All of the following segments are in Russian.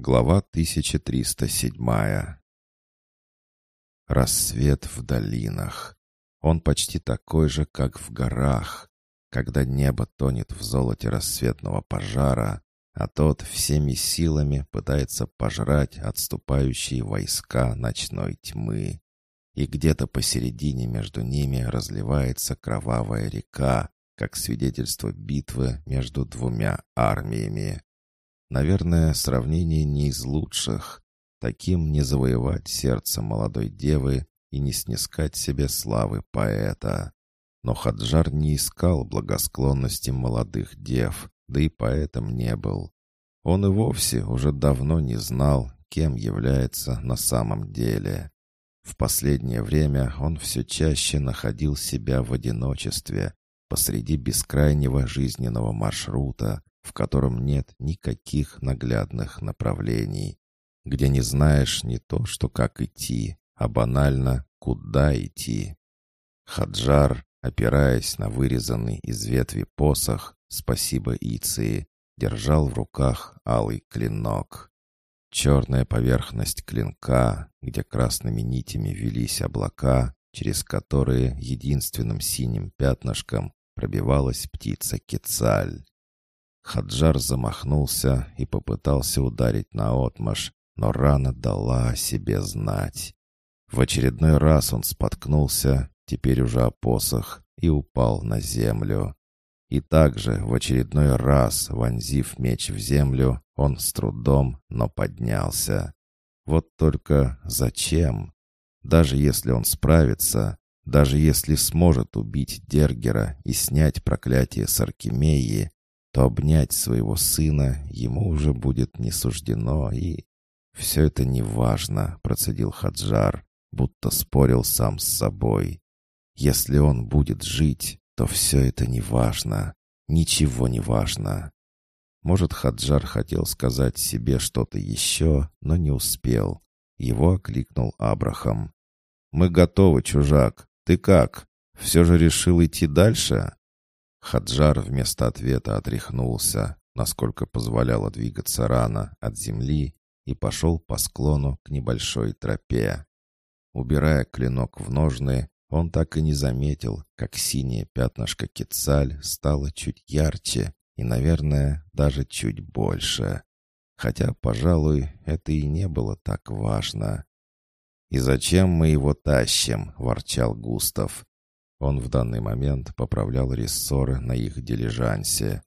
Глава 1307 Рассвет в долинах. Он почти такой же, как в горах, когда небо тонет в золоте рассветного пожара, а тот всеми силами пытается пожрать отступающие войска ночной тьмы. И где-то посередине между ними разливается кровавая река, как свидетельство битвы между двумя армиями. Наверное, сравнение не из лучших. Таким не завоевать сердце молодой девы и не снискать себе славы поэта. Но Хаджар не искал благосклонности молодых дев, да и поэтом не был. Он и вовсе уже давно не знал, кем является на самом деле. В последнее время он все чаще находил себя в одиночестве, посреди бескрайнего жизненного маршрута, в котором нет никаких наглядных направлений, где не знаешь не то, что как идти, а банально, куда идти. Хаджар, опираясь на вырезанный из ветви посох, спасибо Иции, держал в руках алый клинок. Черная поверхность клинка, где красными нитями велись облака, через которые единственным синим пятнышком пробивалась птица Кецаль. Хаджар замахнулся и попытался ударить наотмашь, но рана дала о себе знать. В очередной раз он споткнулся, теперь уже о посох, и упал на землю. И также в очередной раз, вонзив меч в землю, он с трудом, но поднялся. Вот только зачем? Даже если он справится, даже если сможет убить Дергера и снять проклятие с Аркемии, то обнять своего сына ему уже будет не суждено, и... «Все это неважно», — процедил Хаджар, будто спорил сам с собой. «Если он будет жить, то все это неважно. Ничего не важно». Может, Хаджар хотел сказать себе что-то еще, но не успел. Его окликнул Абрахам. «Мы готовы, чужак. Ты как? Все же решил идти дальше?» Хаджар вместо ответа отряхнулся, насколько позволяло двигаться рано от земли, и пошел по склону к небольшой тропе. Убирая клинок в ножны, он так и не заметил, как синее пятнышко Кецаль стало чуть ярче и, наверное, даже чуть больше. Хотя, пожалуй, это и не было так важно. «И зачем мы его тащим?» — ворчал Густав. Он в данный момент поправлял рессоры на их дилижансе.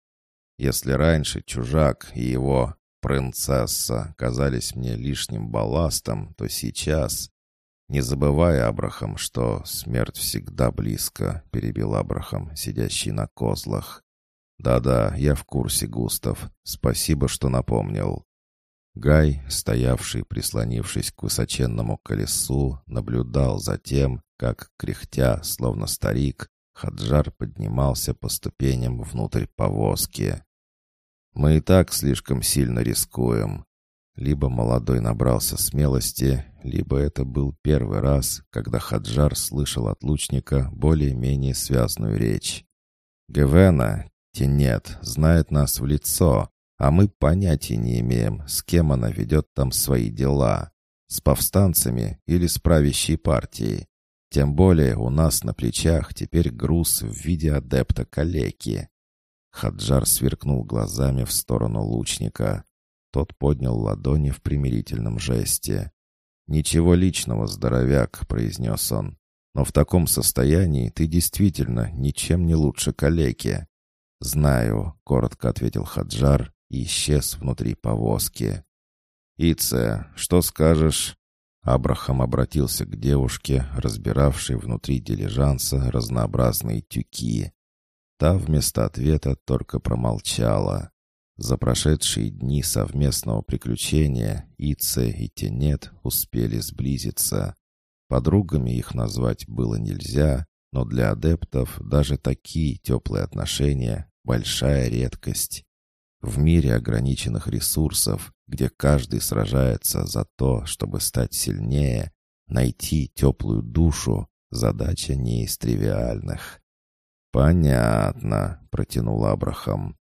Если раньше чужак и его принцесса казались мне лишним балластом, то сейчас... «Не забывай, Абрахам, что смерть всегда близко», — перебил Абрахам, сидящий на козлах. «Да-да, я в курсе, Густав. Спасибо, что напомнил». Гай, стоявший, прислонившись к высоченному колесу, наблюдал за тем, как, кряхтя, словно старик, Хаджар поднимался по ступеням внутрь повозки. «Мы и так слишком сильно рискуем». Либо молодой набрался смелости, либо это был первый раз, когда Хаджар слышал от лучника более-менее связную речь. «Гевена, Тенет, знает нас в лицо, а мы понятия не имеем, с кем она ведет там свои дела. С повстанцами или с правящей партией. Тем более у нас на плечах теперь груз в виде адепта калеки. Хаджар сверкнул глазами в сторону лучника. Тот поднял ладони в примирительном жесте. «Ничего личного, здоровяк», — произнес он. «Но в таком состоянии ты действительно ничем не лучше калеки». «Знаю», — коротко ответил Хаджар исчез внутри повозки. «Ице, что скажешь?» Абрахам обратился к девушке, разбиравшей внутри дилижанса разнообразные тюки. Та вместо ответа только промолчала. За прошедшие дни совместного приключения Ице и Тенет успели сблизиться. Подругами их назвать было нельзя, но для адептов даже такие теплые отношения — большая редкость. В мире ограниченных ресурсов, где каждый сражается за то, чтобы стать сильнее, найти теплую душу — задача не из тривиальных. «Понятно», — протянул Абрахам.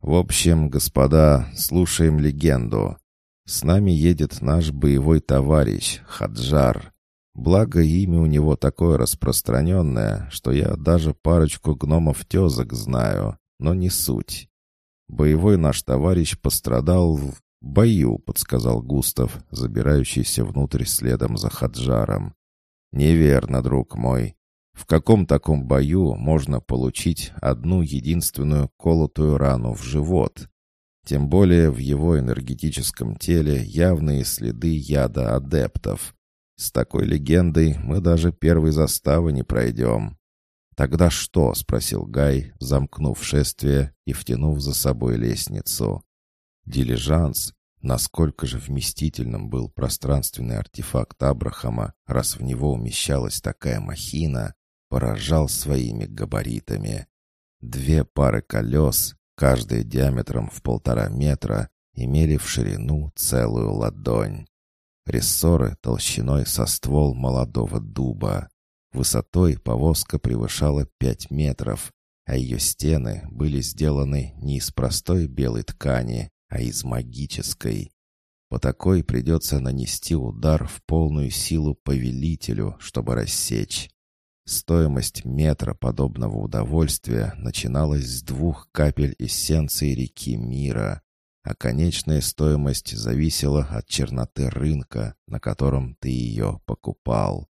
«В общем, господа, слушаем легенду. С нами едет наш боевой товарищ, Хаджар. Благо, имя у него такое распространенное, что я даже парочку гномов-тезок знаю, но не суть. Боевой наш товарищ пострадал в бою, подсказал Густав, забирающийся внутрь следом за Хаджаром. Неверно, друг мой. В каком таком бою можно получить одну единственную колотую рану в живот? Тем более в его энергетическом теле явные следы яда адептов. С такой легендой мы даже первой заставы не пройдем. «Тогда что?» — спросил Гай, замкнув шествие и втянув за собой лестницу. Дилижанс, насколько же вместительным был пространственный артефакт Абрахама, раз в него умещалась такая махина, поражал своими габаритами. Две пары колес, каждая диаметром в полтора метра, имели в ширину целую ладонь. Рессоры толщиной со ствол молодого дуба. Высотой повозка превышала пять метров, а ее стены были сделаны не из простой белой ткани, а из магической. По такой придется нанести удар в полную силу повелителю, чтобы рассечь. Стоимость метра подобного удовольствия начиналась с двух капель эссенции реки мира, а конечная стоимость зависела от черноты рынка, на котором ты ее покупал.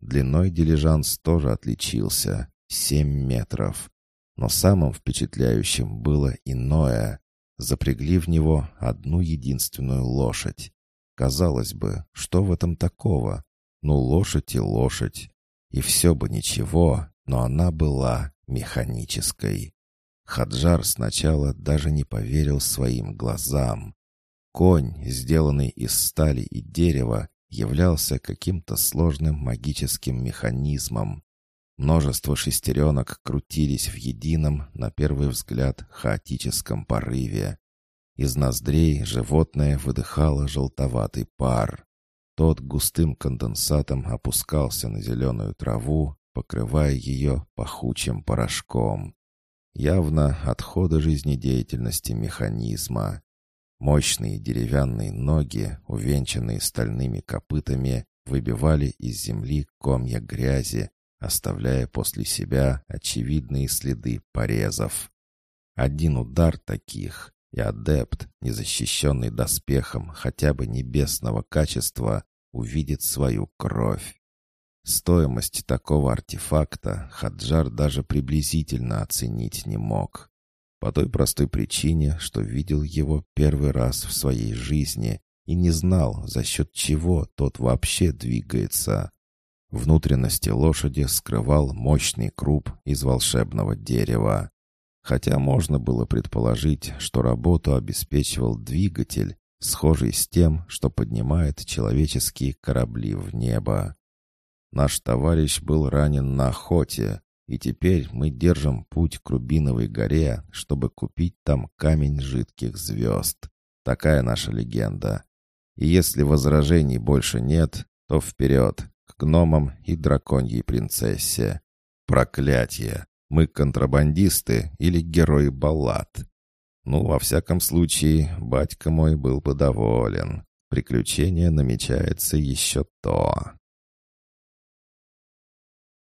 Длиной дилижанс тоже отличился — семь метров. Но самым впечатляющим было иное. Запрягли в него одну единственную лошадь. Казалось бы, что в этом такого? Ну, лошадь и лошадь. И все бы ничего, но она была механической. Хаджар сначала даже не поверил своим глазам. Конь, сделанный из стали и дерева, являлся каким-то сложным магическим механизмом. Множество шестеренок крутились в едином, на первый взгляд, хаотическом порыве. Из ноздрей животное выдыхало желтоватый пар. Тот густым конденсатом опускался на зеленую траву, покрывая ее пахучим порошком. Явно отходы жизнедеятельности механизма. Мощные деревянные ноги, увенчанные стальными копытами, выбивали из земли комья грязи, оставляя после себя очевидные следы порезов. Один удар таких, и адепт, незащищенный доспехом хотя бы небесного качества, увидит свою кровь. Стоимость такого артефакта Хаджар даже приблизительно оценить не мог. По той простой причине, что видел его первый раз в своей жизни и не знал, за счет чего тот вообще двигается. Внутренности лошади скрывал мощный круп из волшебного дерева. Хотя можно было предположить, что работу обеспечивал двигатель, схожий с тем, что поднимает человеческие корабли в небо. Наш товарищ был ранен на охоте, и теперь мы держим путь к Рубиновой горе, чтобы купить там камень жидких звезд. Такая наша легенда. И если возражений больше нет, то вперед, к гномам и драконьей принцессе. Проклятие! Мы контрабандисты или герои баллад? Ну, во всяком случае, батька мой был бы доволен. Приключение намечается еще то.